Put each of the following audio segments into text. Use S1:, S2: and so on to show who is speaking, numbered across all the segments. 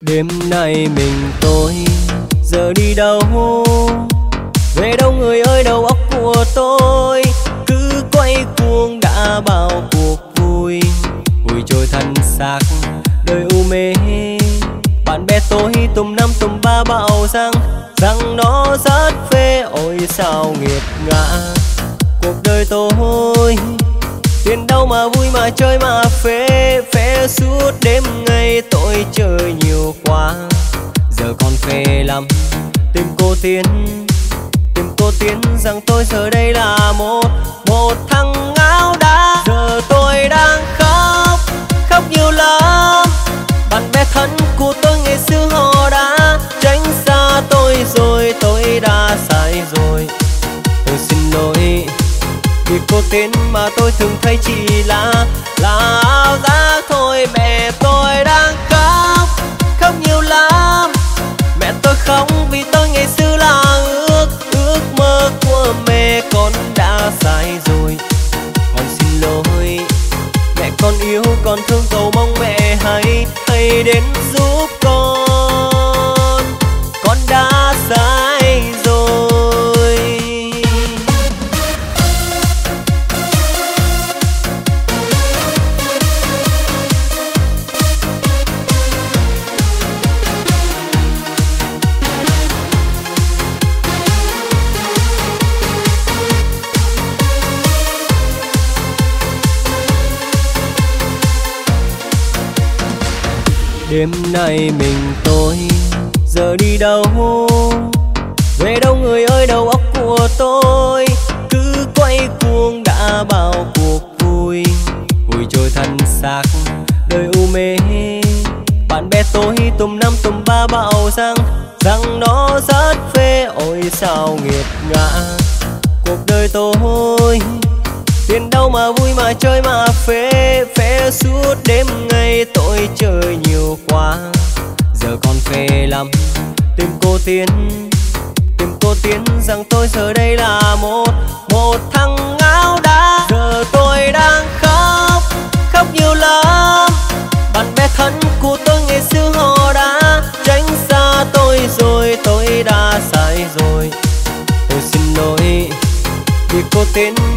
S1: đêm nay mình tôi, giờ đi đâu? Về đâu người ơi, đầu óc của tôi cứ quay cuồng đã bao cuộc vui. Vui trôi thân xác, đời u mê. Bạn bè tôi tùm năm tùm ba bảo rằng rằng nó rất phê. Ôi sao nghiệt ngã, cuộc đời tôi tiền đâu mà vui mà chơi mà phê phê suốt đêm ngày tôi chơi nhiều quá. Giờ còn phê lắm, tìm cô tiến, tìm cô tiến rằng tôi giờ đây là một một thằng áo đá. Giờ tôi đang khóc khóc nhiều lắm. Bạn bè thân của tôi ngày xưa họ đã tránh xa tôi rồi, tôi đã sai rồi vì cô tên mà tôi thường thấy chỉ là là áo giác thôi. Mẹ tôi đang khóc khóc nhiều lắm. Mẹ tôi khóc vì tôi ngày xưa là ước ước mơ của mẹ con đã sai rồi. Con xin lỗi, mẹ con yêu, con thương cầu mong mẹ hãy hãy đến giúp con. Đêm nay mình tôi, giờ đi đâu? Về đâu người ơi, đầu óc của tôi cứ quay cuồng đã bao cuộc vui. Vui trôi thân xác, đời u mê. Bạn bè tôi tùm năm tùm ba bảo rằng rằng nó rất phê ôi sao nghiệt ngã. Cuộc đời tôi tiền đâu mà vui mà chơi mà phê phê suốt đêm ngày tôi chơi nhiều quá. Giờ còn phê lắm, tìm cô tiến, tìm cô tiến rằng tôi giờ đây là một một thằng áo đá. Giờ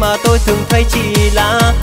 S1: mà tôi thường thấy chỉ là là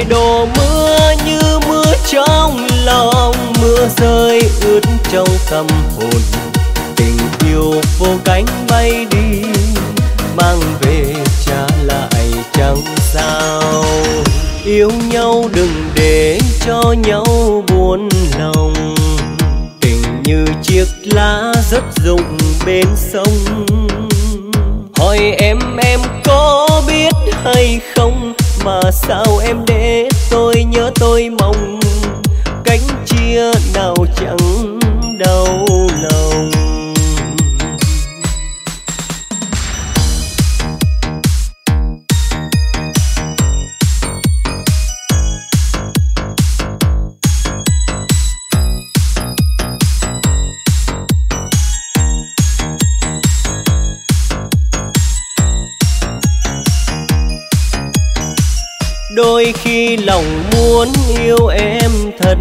S1: trời đổ mưa như mưa trong lòng, mưa rơi ướt trong tâm hồn tình yêu vô cánh bay đi, mang về trả lại chẳng sao. Yêu nhau đừng để cho nhau buồn lòng. Tình như chiếc lá rất rụng bên sông. Hỏi em em có biết hay không? Mà sao em để tôi nhớ tôi mong cánh chia nào chẳng khi lòng muốn yêu em thật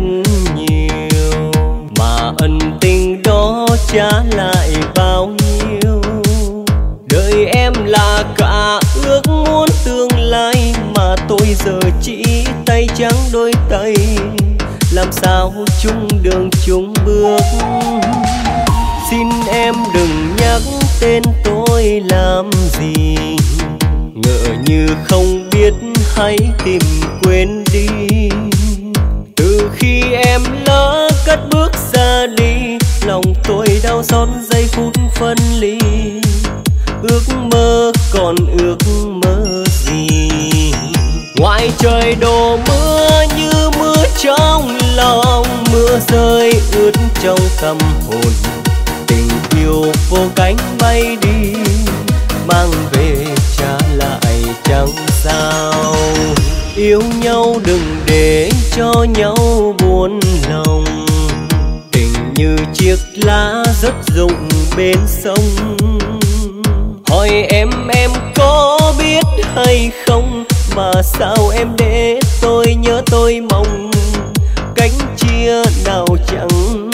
S1: nhiều, mà ân tình đó trả lại bao nhiêu? Đời em là cả ước muốn tương lai mà tôi giờ chỉ tay trắng đôi tay. Làm sao chung đường chung bước? Xin em đừng nhắc tên tôi làm gì. Ngỡ như không biết hãy tìm quên đi. Từ khi em lỡ cất bước ra đi, lòng tôi đau xót giây phút phân ly. Ước mơ còn ước mơ gì? Ngoài trời đổ mưa như mưa trong lòng, mưa rơi ướt trong tâm hồn. Tình yêu vô cánh bay đi, mang về trả lại chẳng sao? Yêu nhau đừng để cho nhau buồn lòng. Tình như chiếc lá rất rụng bên sông. Hỏi em em có biết hay không? Mà sao em để tôi nhớ tôi mong? Cánh chia nào chẳng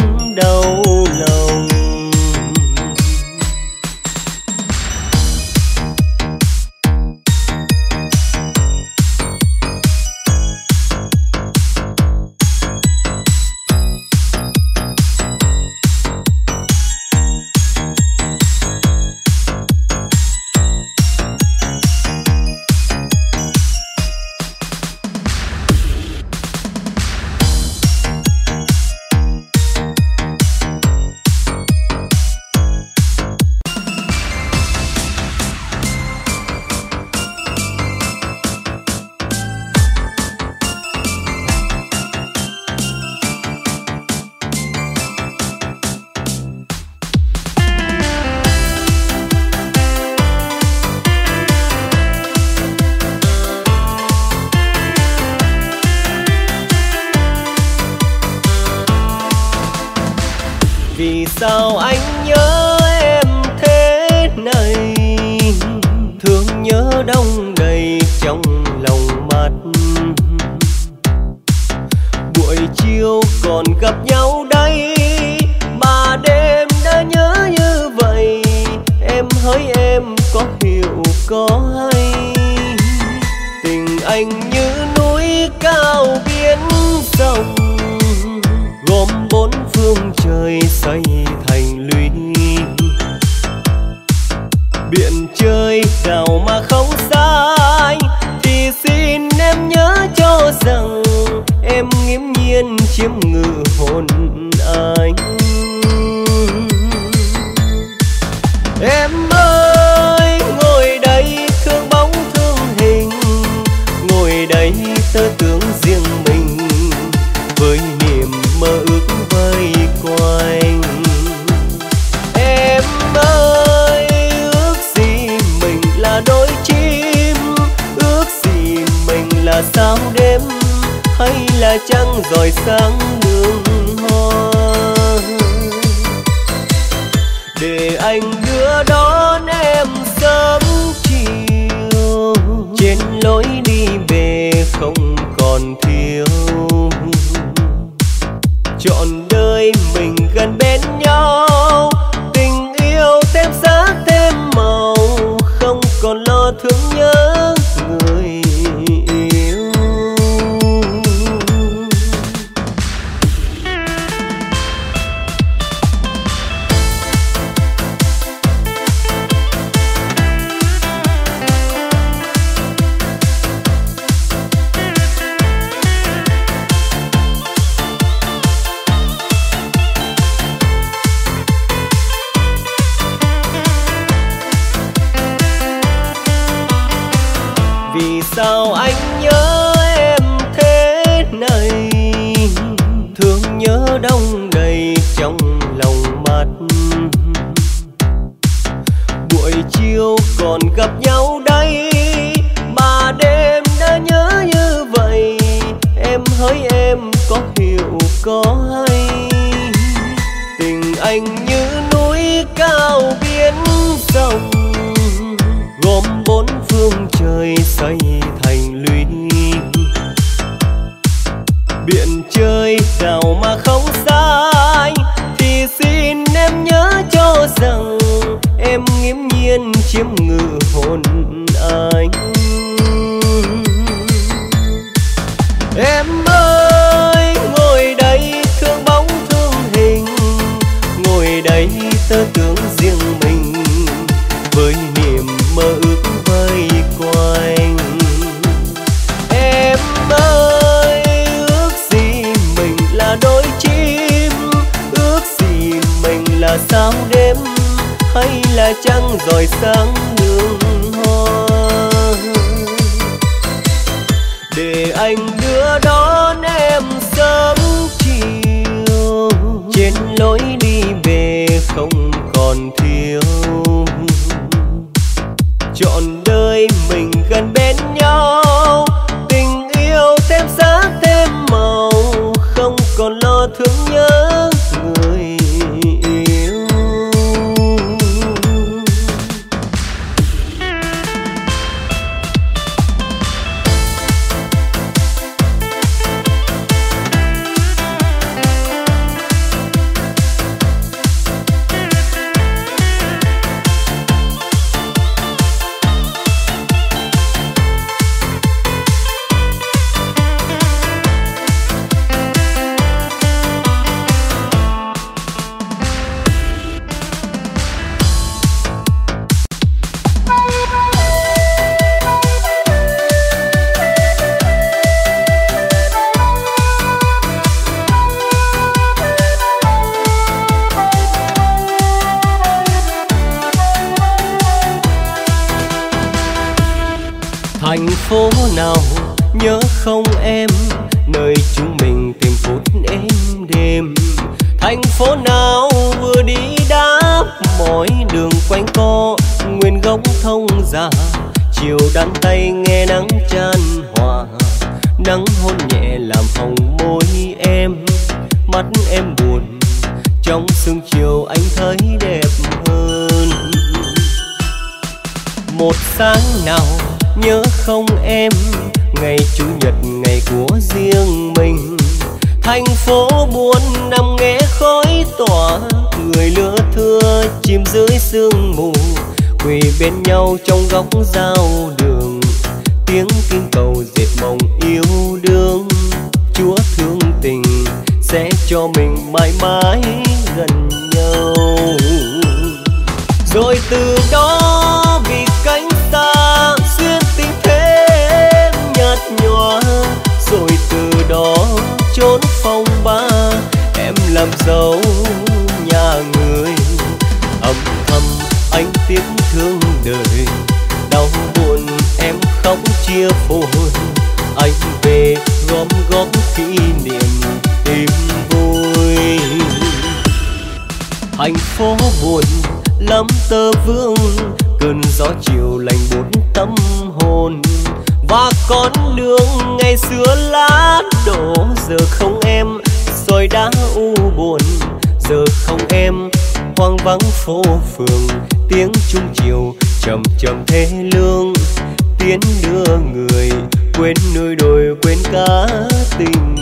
S1: tình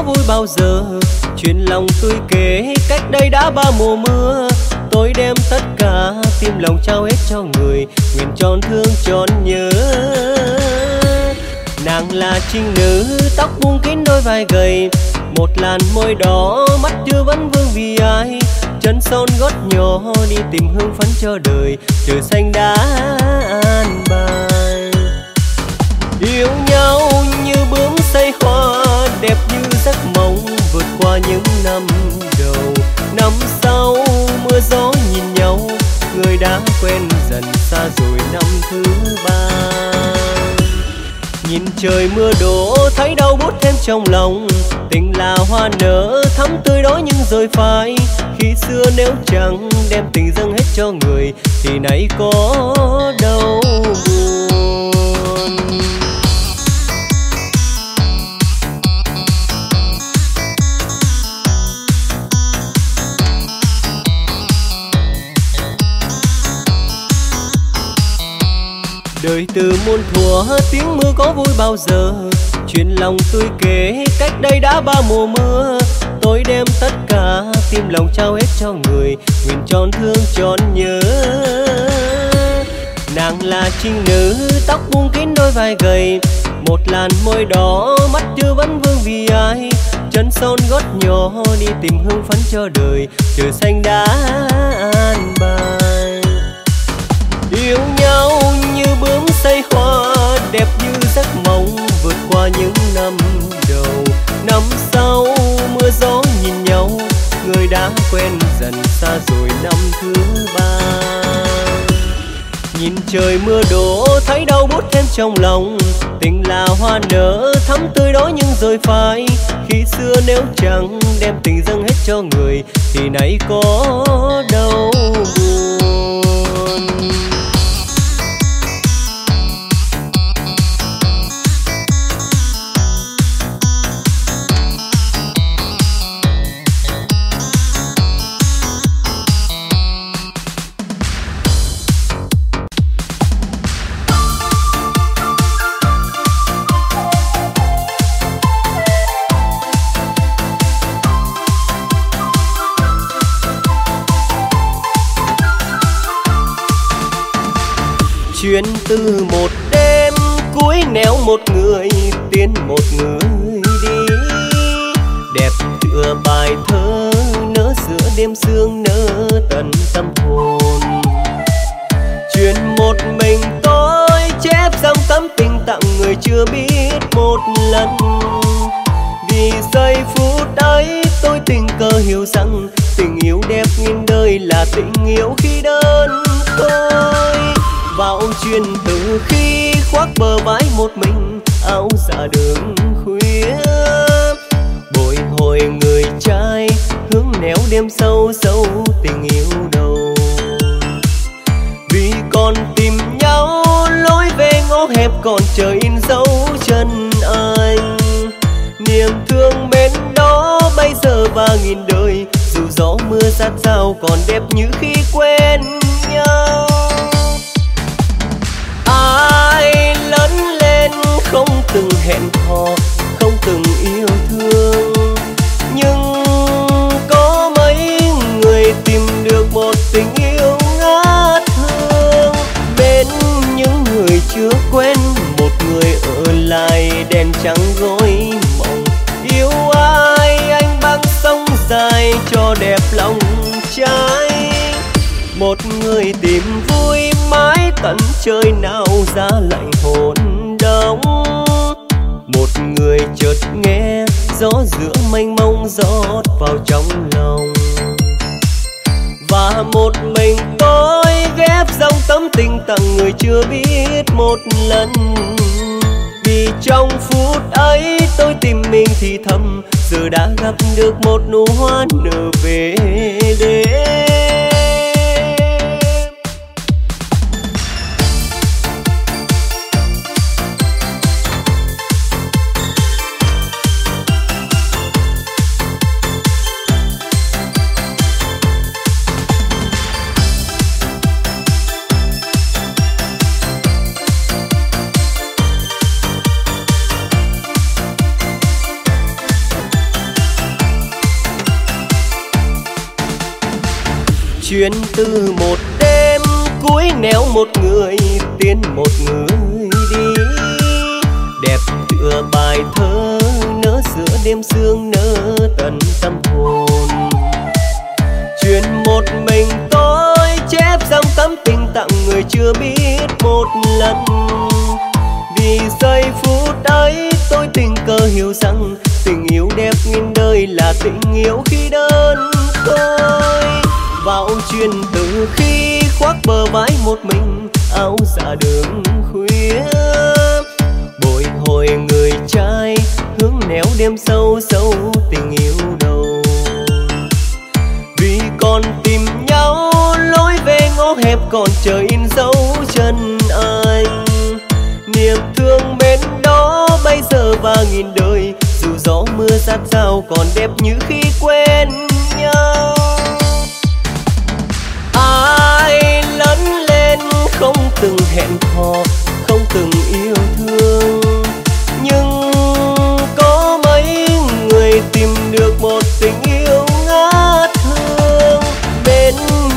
S1: có vui bao giờ? Chuyện lòng tôi kể, cách đây đã ba mùa mưa. Tôi đem tất cả tim lòng trao hết cho người, nguyện tròn thương, tròn nhớ. Nàng là trinh nữ, tóc buông kín đôi vai gầy. Một làn môi đỏ, mắt chưa vẫn vương vì ai. Chân son gót nhỏ, đi tìm hương phấn cho đời. Trời xanh đã an bài. Yêu nhau như bướm xây hoa đẹp như giấc mộng vượt qua những năm đầu. Năm sau, mưa gió nhìn nhau, người đã quen dần xa rồi năm thứ ba. Nhìn trời mưa đổ, thấy đau bút thêm trong lòng. Tình là hoa nở, thắm tươi đó nhưng rồi phai. Khi xưa nếu chẳng đem tình dâng hết cho người, thì nay có đâu buồn. Đời từ muôn thuở, tiếng mưa có vui bao giờ? Chuyện lòng tôi kể, cách đây đã ba mùa mưa. Tôi đem tất cả tim lòng trao hết cho người, nguyện tròn thương, tròn nhớ. Nàng là trinh nữ, tóc buông kín đôi vai gầy. Một làn môi đỏ, mắt chưa vẫn vương vì ai. Chân son gót nhỏ, đi tìm hương phấn cho đời, trời xanh đã an bài yêu nhau như bướm say hoa, đẹp như giấc mộng vượt qua những năm đầu. Năm sau, mưa gió nhìn nhau, người đã quen dần xa rồi năm thứ ba. Nhìn trời mưa đổ, thấy đau bút thêm trong lòng. Tình là hoa nở, thắm tươi đó nhưng rồi phai. Khi xưa nếu chẳng đem tình dâng hết cho người, thì nay có đâu. buồn Thank you. Duyên từ một đêm cuối nẻo một người, tiến một người đi. Đẹp tựa bài thơ, nỡ giữa đêm sương, nỡ tận tâm hồn. Chuyện một mình tôi, chép dòng tấm tình tặng người chưa biết một lần. Vì giây phút ấy, tôi tình cờ hiểu rằng tình yêu đẹp nghìn đời là tình yêu khi đơn côi vào chuyện từ khi khoác bờ vai một mình, áo dạ đường khuya. Bồi hồi người trai, hướng néo đêm sâu sâu tình yêu đầu. Vì còn tìm nhau, lối về ngõ hẹp còn chờ in dấu chân anh. Niềm thương bên đó bây giờ và nghìn đời, dù gió mưa sát sao còn đẹp như khi quen nhau. Từng hẹn hò, không từng yêu thương. Nhưng có mấy người tìm được một tình yêu ngát hương bên những người chưa quen, một người ở lại đèn trắng gối mộng. Yêu ai, anh băng sông dài cho đẹp lòng trái một người tìm vui mãi tận trời nào ra lạnh hồn đông một người chợt nghe gió giữa mênh mông rót vào trong lòng. Và một mình tôi ghép dòng tấm tình tặng người chưa biết một lần. Vì trong phút ấy tôi tìm mình thì thầm, giờ đã gặp được một nụ hoa nở về đêm. Chuyến từ một đêm cuối nẻo một người, tiến một người đi. Đẹp tựa bài thơ, nỡ giữa đêm sương, nỡ tận tâm hồn. Chuyện một mình tôi chép dòng tâm tình tặng người chưa biết một lần. Vì giây phút ấy tôi tình cờ hiểu rằng tình yêu đẹp nghìn đời là tình yêu khi đơn côi vào chuyện từ khi khoác bờ vai một mình, áo dạ đường khuya. Bồi hồi người trai, hướng néo đêm sâu sâu tình yêu đầu. Vì còn tìm nhau, lối về ngõ hẹp còn chờ in dấu chân anh. Niềm thương bên đó bây giờ và nghìn đời, dù gió mưa sát sao còn đẹp như khi quen hẹn hò, không từng yêu thương. Nhưng có mấy người tìm được một tình yêu ngát hương bên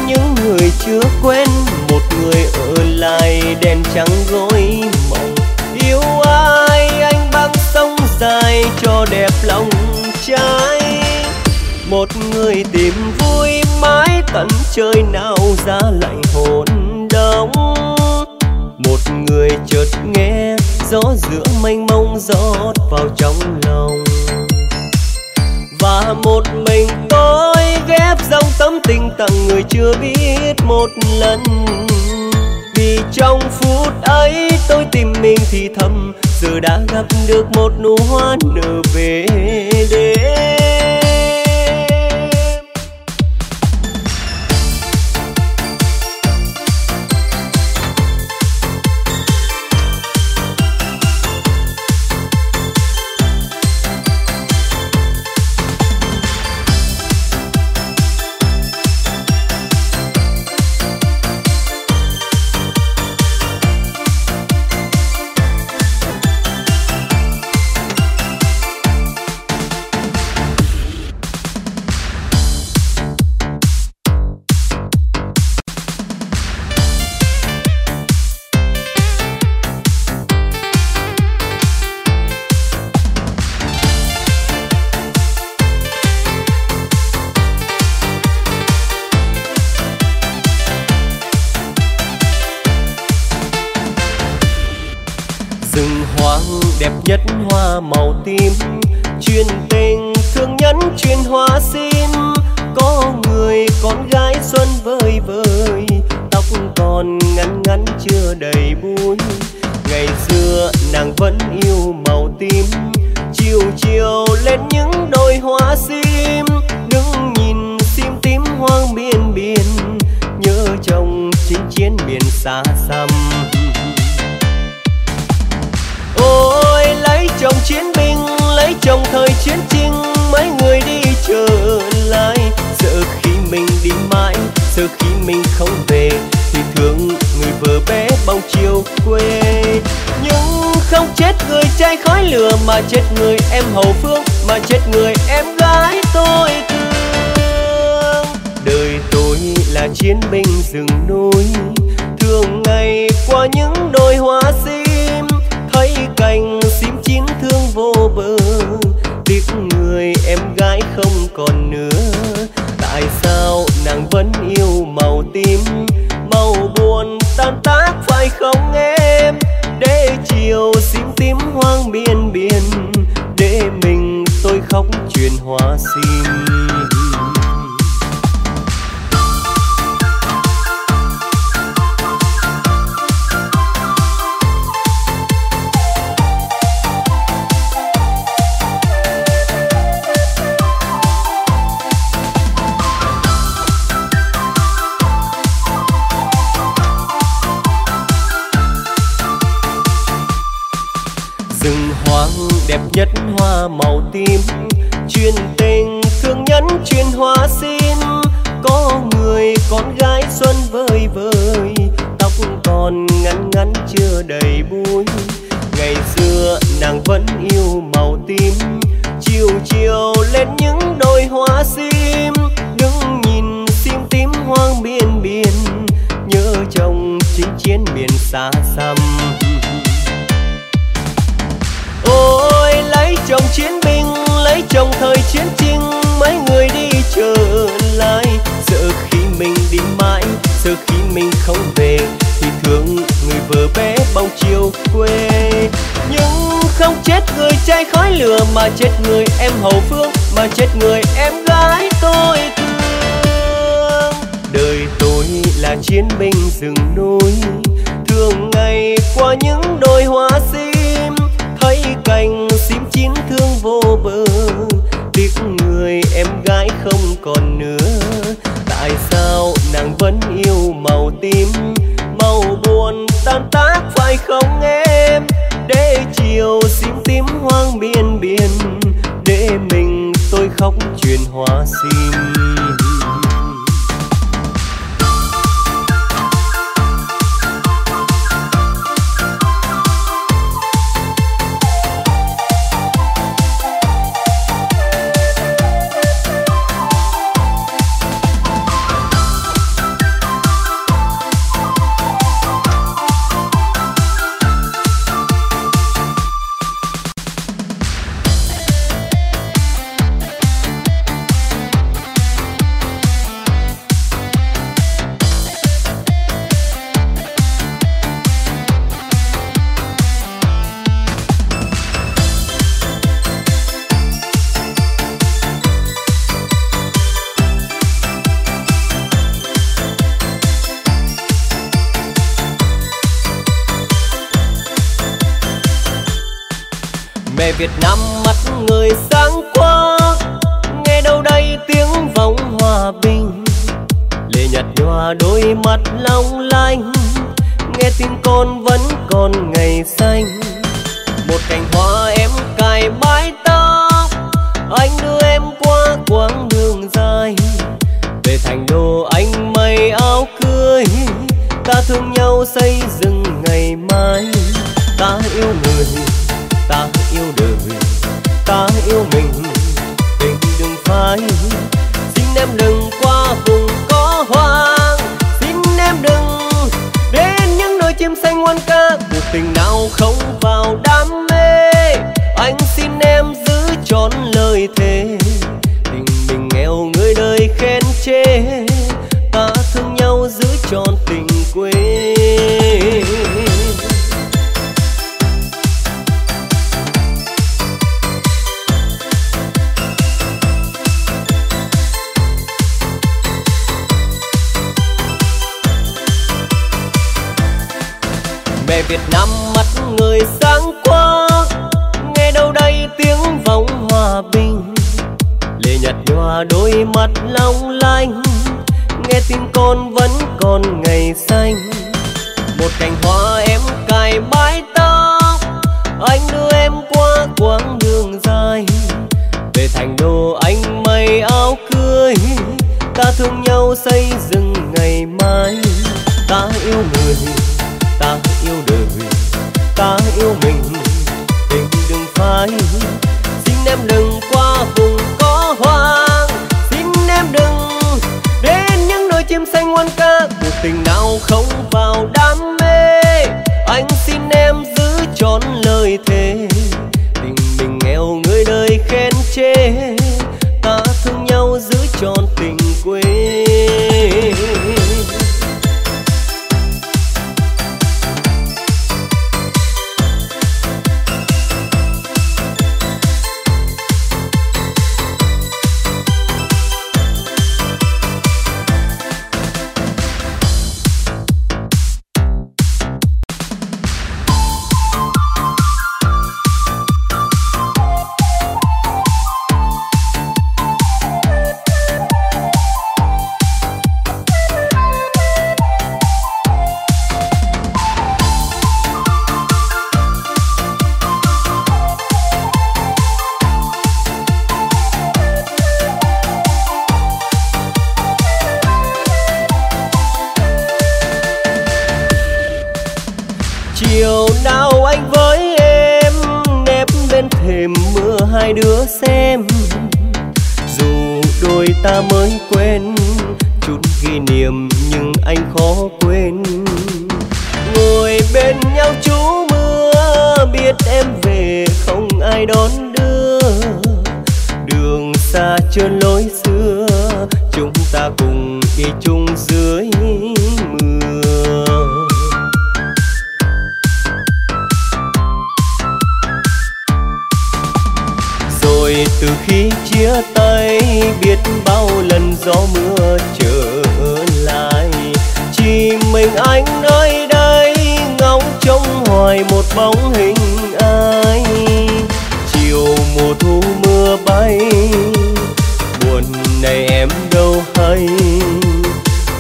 S1: những người chưa quen, một người ở lại đèn trắng gối mộng yêu ai, anh băng sông dài cho đẹp lòng trái một người tìm vui mãi tận trời nào ra lại hồn đông người chợt nghe gió giữa mênh mông rót vào trong lòng. Và một mình tôi ghép dòng tấm tình tặng người chưa biết một lần. Vì trong phút ấy tôi tìm mình thì thầm, giờ đã gặp được một nụ hoa nở về đêm. Trai khói lửa mà chết người em hậu phương, mà chết người em gái tôi thương. Đời tôi là chiến binh rừng núi, thường ngày qua những đôi hoa duyên hóa hoa rừng hoang đẹp nhất vô tiếc người em gái không còn anh nơi đây, ngóng trông hoài một bóng hình ai. Chiều mùa thu mưa bay, buồn này em đâu hay.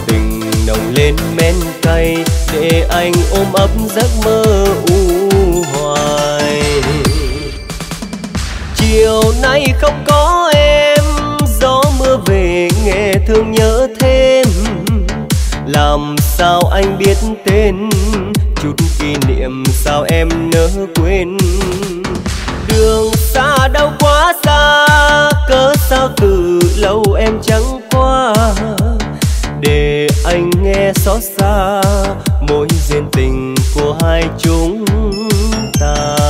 S1: Tình nồng lên men cay, để anh ôm ấp giấc mơ u hoài. Chiều nay không có em, gió mưa về nghe thương nhớ thêm. Làm sao anh biết tên? Chút kỷ niệm sao em nỡ quên? Đường xa đâu quá xa, cớ sao từ lâu em chẳng qua? Để anh nghe xót xa, mối duyên tình của hai chúng ta.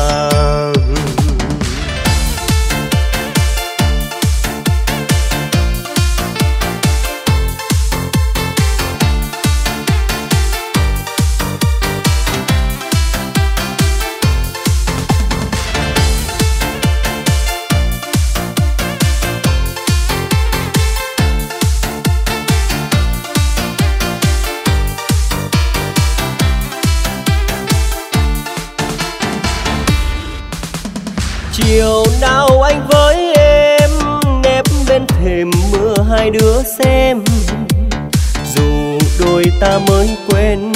S1: Hai đứa xem. Dù đôi ta mới quen,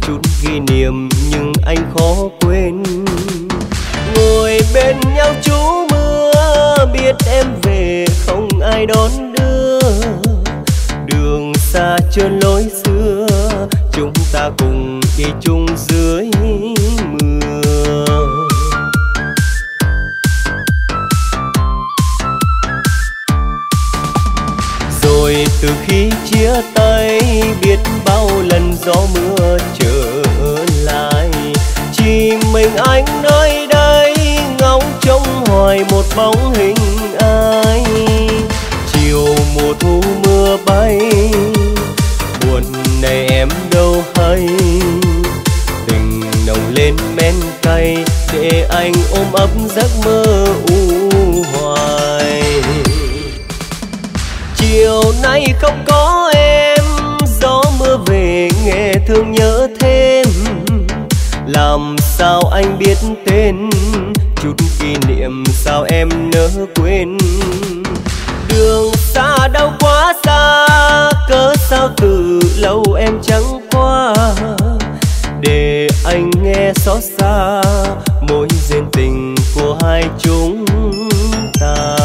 S1: chút kỷ niệm nhưng anh khó quên. Ngồi bên nhau chú mưa, biết em về không ai đón đưa. Đường xa trơn lối xưa, chúng ta cùng đi chung dưới mưa. Tay biết bao lần gió mưa trở lại. Chỉ mình anh nơi đây, ngóng trông hoài một bóng hình ai. Chiều mùa thu mưa bay, buồn này em đâu hay. Tình nồng lên men cay, để anh ôm ấp giấc mơ u chiều nay không có thương nhớ thêm. Làm sao anh biết tên? Chút kỷ niệm sao em nỡ quên? Đường xa đau quá xa, cớ sao từ lâu em chẳng qua? Để anh nghe xót xa, mối duyên tình của hai chúng ta.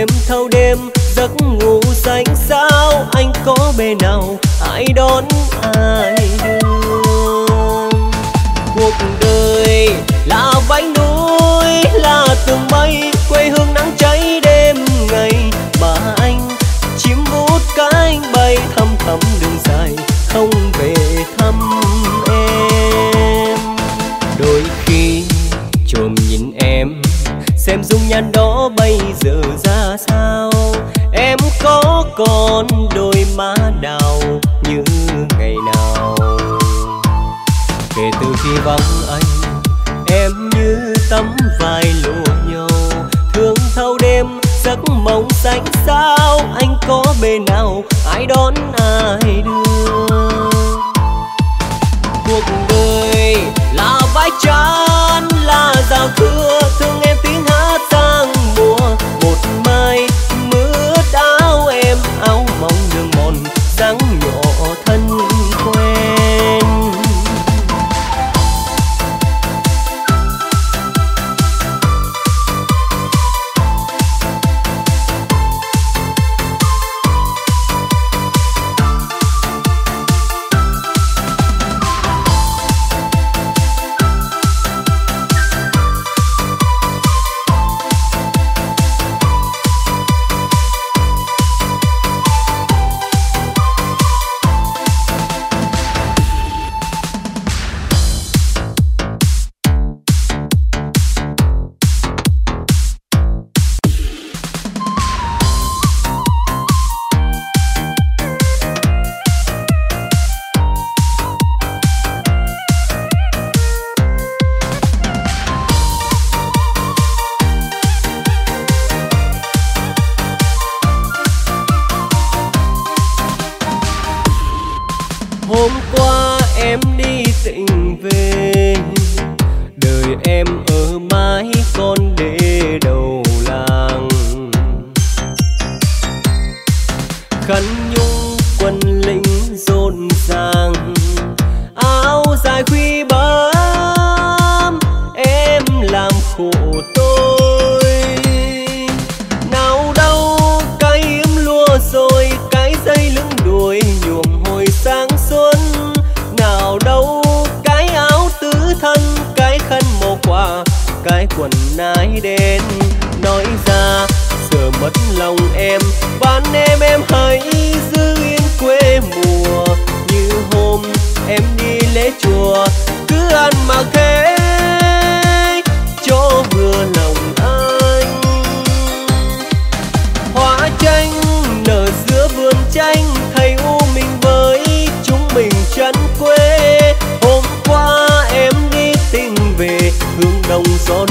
S1: đêm, thâu đêm, giấc ngủ xanh sao? Anh có bề nào ai đón ai cuộc đời là vánh núi, là tường bay quê hương nắng cháy đêm ngày. Mà anh chim vút cánh bay thăm thầm đường dài, không về thăm em. Đôi khi chồm nhìn em, xem dung nhan đó ra sao? Em có còn đôi má đào như ngày nào? Kể từ khi vắng anh, em như tấm vai lụa nhau thương thâu đêm, giấc mộng xanh sao? Anh có bên nào ai đón ai đưa? Cuộc đời là vai trán, là giao thương khổ tôi. Nào đâu cái yếm lúa rồi, cái dây lưng đuôi nhuộm hồi sáng xuân. Nào đâu cái áo tứ thân, cái khăn màu quà cái quần nái đen. Nói ra, sợ mất lòng em, van em em hãy giữ yên quê mùa. Như hôm em đi lễ chùa, cứ ăn mặc 一无所知。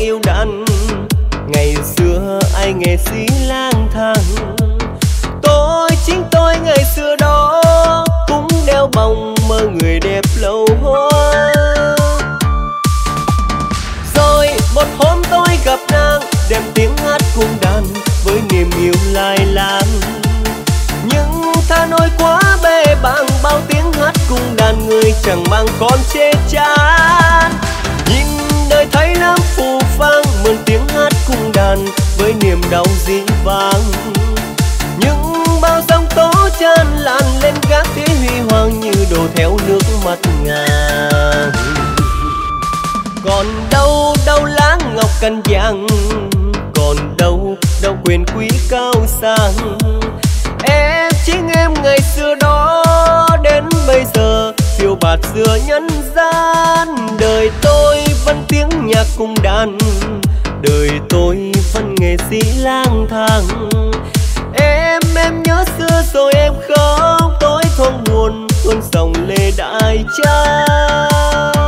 S1: Yêu đàn. Ngày xưa ai nghệ sĩ lang thang. Tôi chính tôi ngày xưa đó cũng đeo vòng mơ người đẹp lâu hoa rồi một hôm tôi gặp nàng, đem tiếng hát cung đàn với niềm yêu lai lang. Nhưng tha nỗi quá bề bàng, bao tiếng hát cung đàn người chẳng mang con chê tràn với niềm đau dĩ vang những bao sóng tố tràn lan lên gác thế huy hoàng như đổ theo nước mắt ngàn. Còn đâu đâu lá ngọc cành vàng, còn đâu đâu quyền quý cao sang. Em chính em ngày xưa đó, đến bây giờ, phiêu bạt giữa nhân gian. Đời tôi vẫn tiếng nhạc cung đàn đời tôi vẫn nghệ sĩ lang thang. Em em nhớ xưa rồi em khóc, tối thoáng buồn tuôn dòng lê đại trang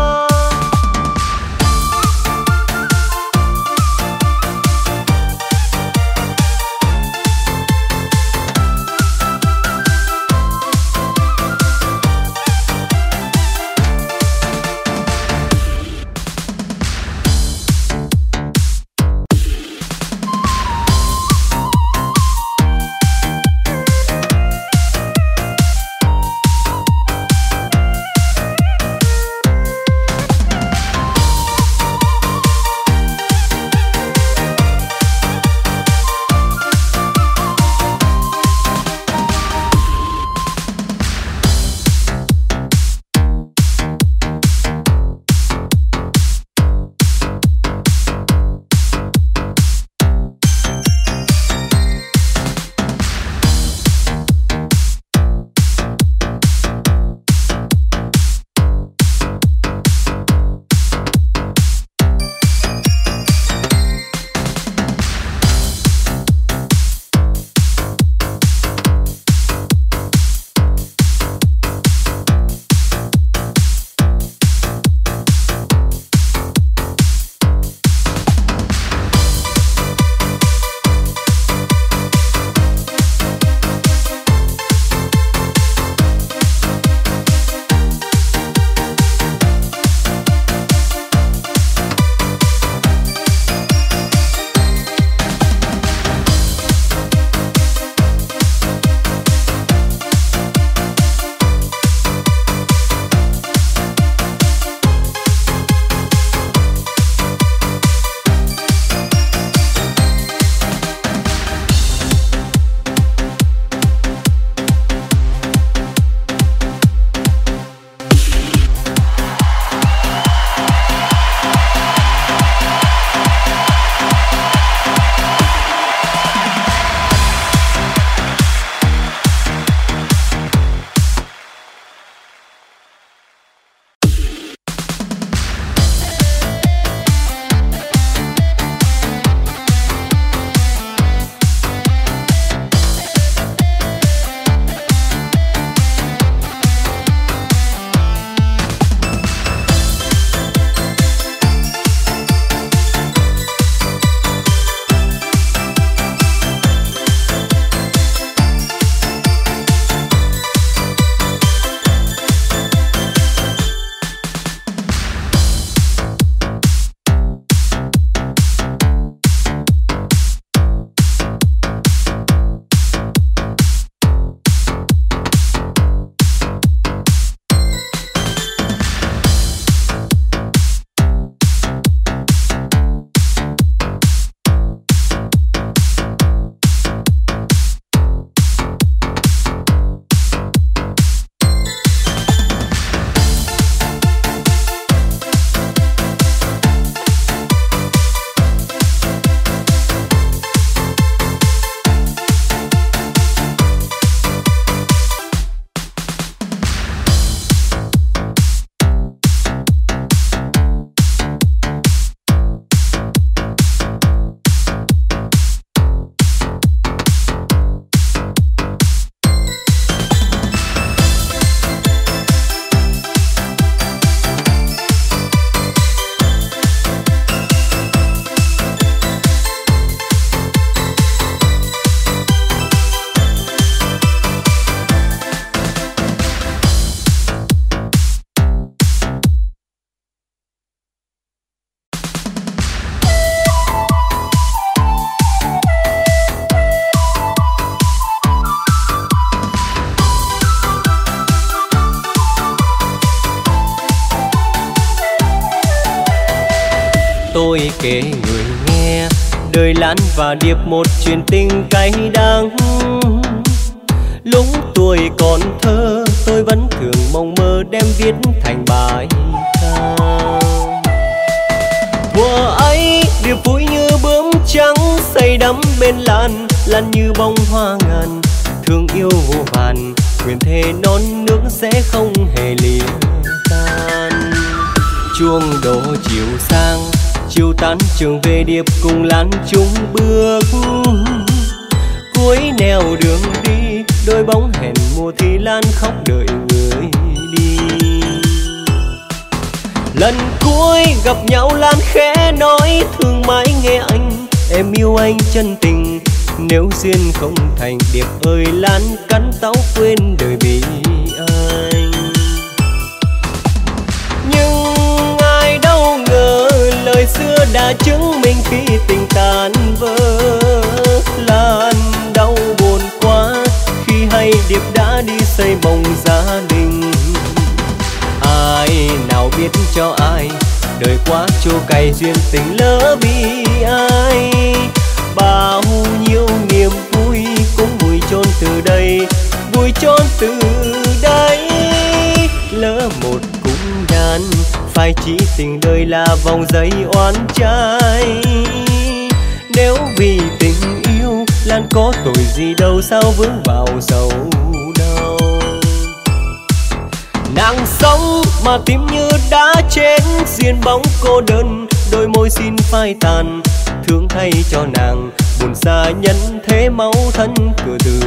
S1: người lan và điệp một chuyện tình cay đắng. Lúc tuổi còn thơ, tôi vẫn thường mong mơ đem viết thành bài ca. Mùa ấy, điệp vui như bướm trắng, say đắm bên lan lan như bông hoa ngàn. Thương yêu vô vàn quyền thề non nước sẽ không hề lìa tan. Chuông đổ chiều sang chiều tan trường về điệp cùng lan chung bước. Cuối nẻo đường đi, đôi bóng hẹn mùa thì lan khóc đợi người đi. Lần cuối gặp nhau lan khẽ nói, thương mãi nghe anh, em yêu anh chân tình. Nếu duyên không thành điệp ơi, lan cắn táo quên đời vì đã chứng minh khi tình tan vỡ lan đau buồn quá, khi hay điệp đã đi xây mộng gia đình. Ai nào biết cho ai, đời quá chua cay duyên tình lỡ vì ai. Bao nhiêu niềm vui cũng vùi chôn từ đây vùi chôn từ đây. Lỡ một cũng đàn phải chỉ tình đời là vòng dây oán trai nếu vì tình yêu lan có tội gì đâu, sao vướng vào sầu đau? Nàng sống mà tim như đã chết diên bóng cô đơn, đôi môi xin phai tàn. Thương thay cho nàng, buồn xa nhân thế máu thân cửa tử.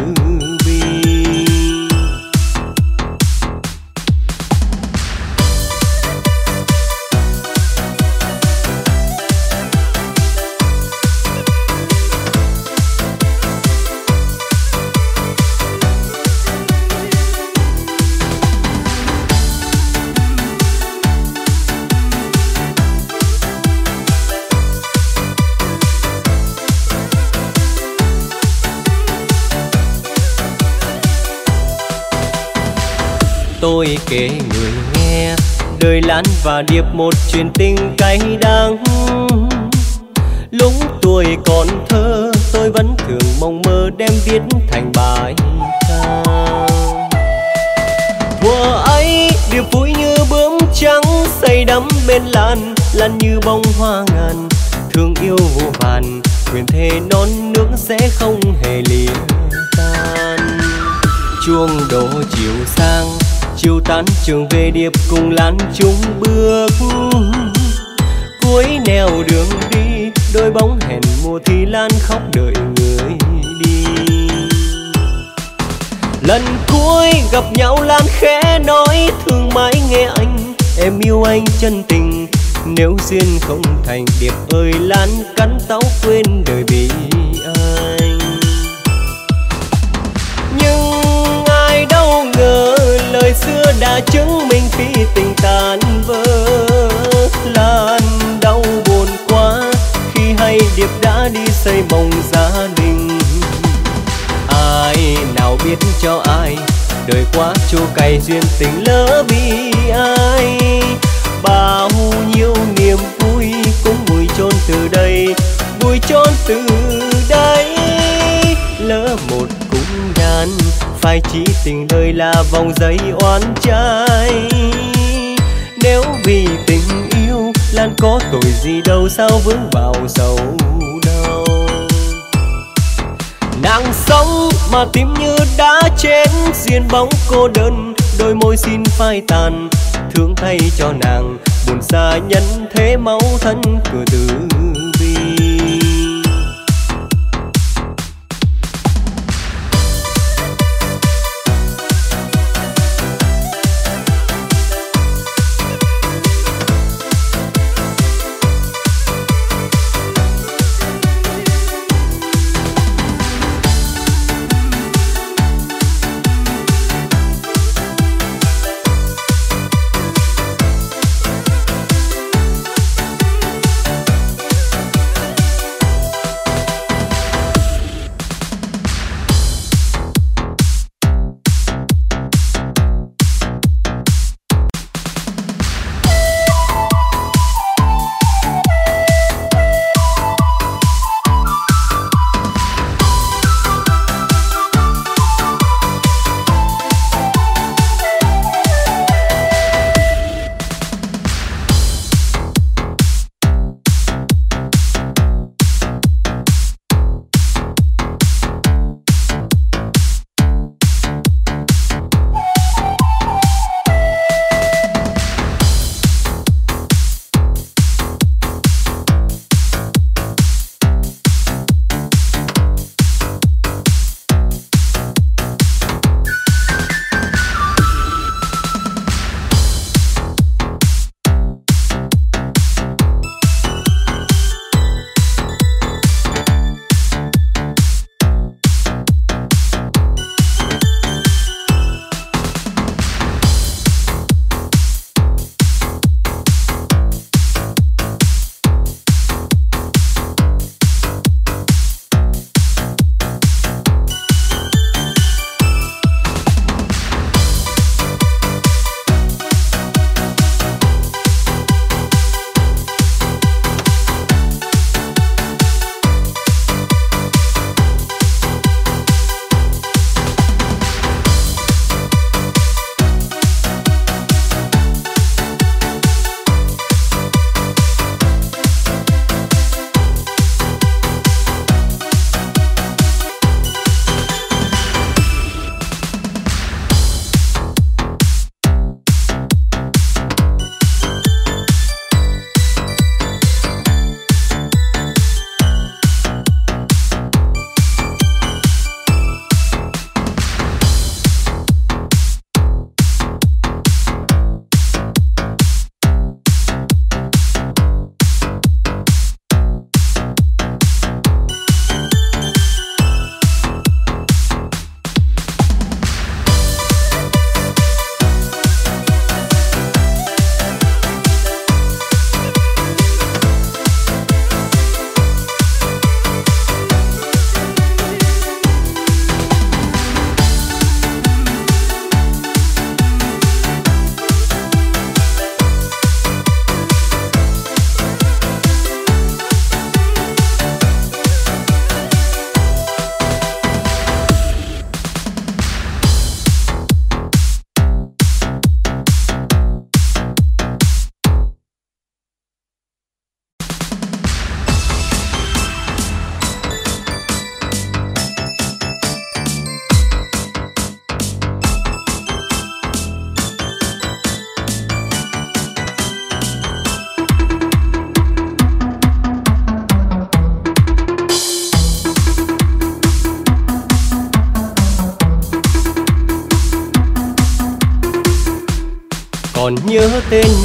S1: Tôi kể người nghe. Đời lan và điệp một chuyện tình cay đắng. Lúc tuổi còn thơ, tôi vẫn thường mong mơ đem viết thành bài ca. Mùa ấy, điệp vui như bướm trắng, say đắm bên lan lan như bông hoa ngàn. Thương yêu vô vàn, quyền thề non nước sẽ không hề lìa tan. Chuông đổ chiều sang chiều tan trường về điệp cùng lan chung bước. Cuối nẻo đường đi, đôi bóng hẹn mùa thì lan khóc đợi người đi. Lần cuối gặp nhau lan khẽ nói, thương mãi nghe anh, em yêu anh chân tình. Nếu duyên không thành, điệp ơi lan cắn táo quên đời bị xưa đã chứng minh khi tình tan vỡ lan đau buồn quá, khi hay điệp đã đi xây mộng gia đình. Ai nào biết cho ai, đời quá chua cay duyên tình lỡ vì ai. Bao nhiêu niềm vui cũng vùi chôn từ đây vùi chôn từ đây. Lỡ một đàn phải chỉ tình đời là vòng dây oan trai nếu vì tình yêu lan có tội gì đâu, sao vướng vào sầu đau? Nàng sống mà tim như đã chết diên bóng cô đơn, đôi môi xin phai tàn. Thương thay cho nàng, buồn xa nhân thế máu thân cửa tử.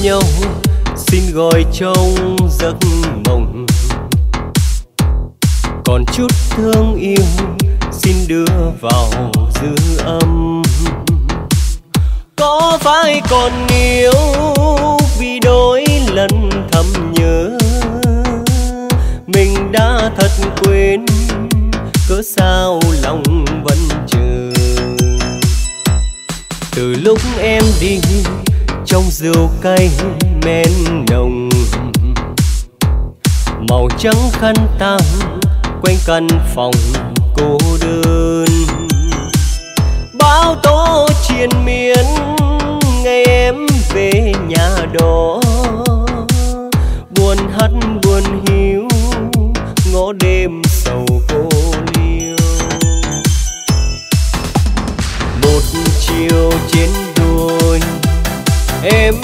S1: Nhau cay men nồng. Màu trắng khăn tang quanh căn phòng cô đơn. Bao tố triền miên ngày em về nhà đó buồn hắt buồn hiu, ngõ đêm sầu cô liêu. Một chiều trên đôi em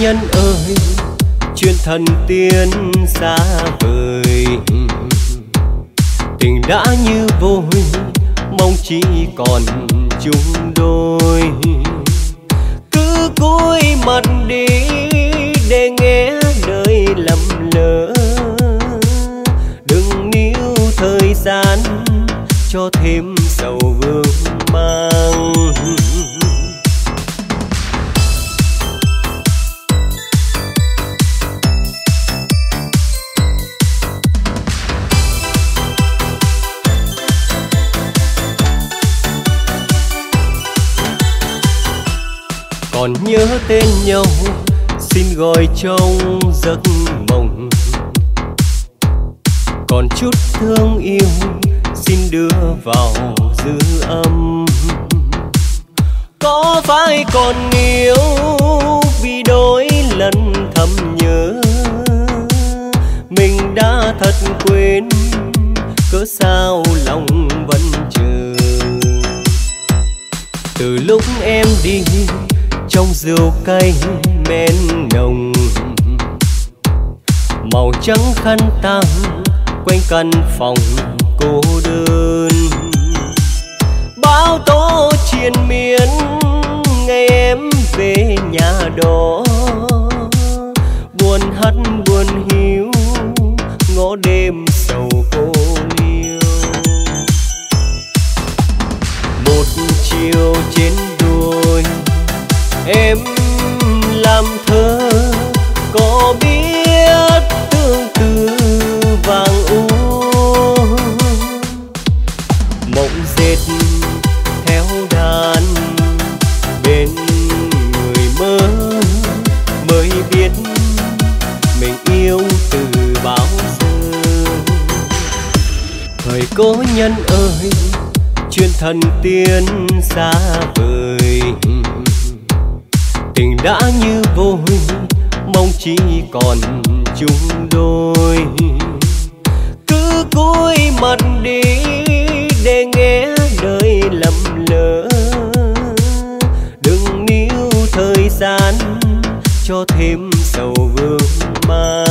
S1: nhân ơi, chuyện thần tiên xa vời. Tình đã như vôi, mong chỉ còn chung đôi. Cứ cúi mặt đi để nghe đời lầm lỡ. Đừng níu thời gian cho thêm nhớ tên nhau. Xin gọi trong giấc mộng. Còn chút thương yêu, xin đưa vào dư âm. Có phải còn yêu vì đôi lần thầm nhớ. Mình đã thật quên, cớ sao lòng vẫn chờ. Từ lúc em đi trong rượu cay men nồng. Màu trắng khăn tang quanh căn phòng cô đơn. Bao tố triền miên, ngày em về nhà đó buồn hắt buồn hiu, ngõ đêm sầu cô liêu. Một chiều em làm thơ, có biết tương tư vàng u. Mộng dệt theo đàn bên người mơ, mới biết mình yêu từ bao giờ. Thời cố nhân ơi chuyện thần tiên xa vời tình đã như vôi mong chỉ còn chung đôi. Cứ cúi mặt đi để nghe đời lầm lỡ. Đừng níu thời gian cho thêm sầu vương mang